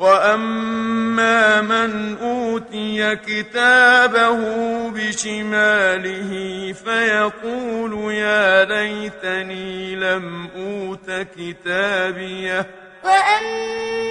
وأما من أوتي كتابه بشماله فيقول يا ليتني لم أوت كتابيه وأما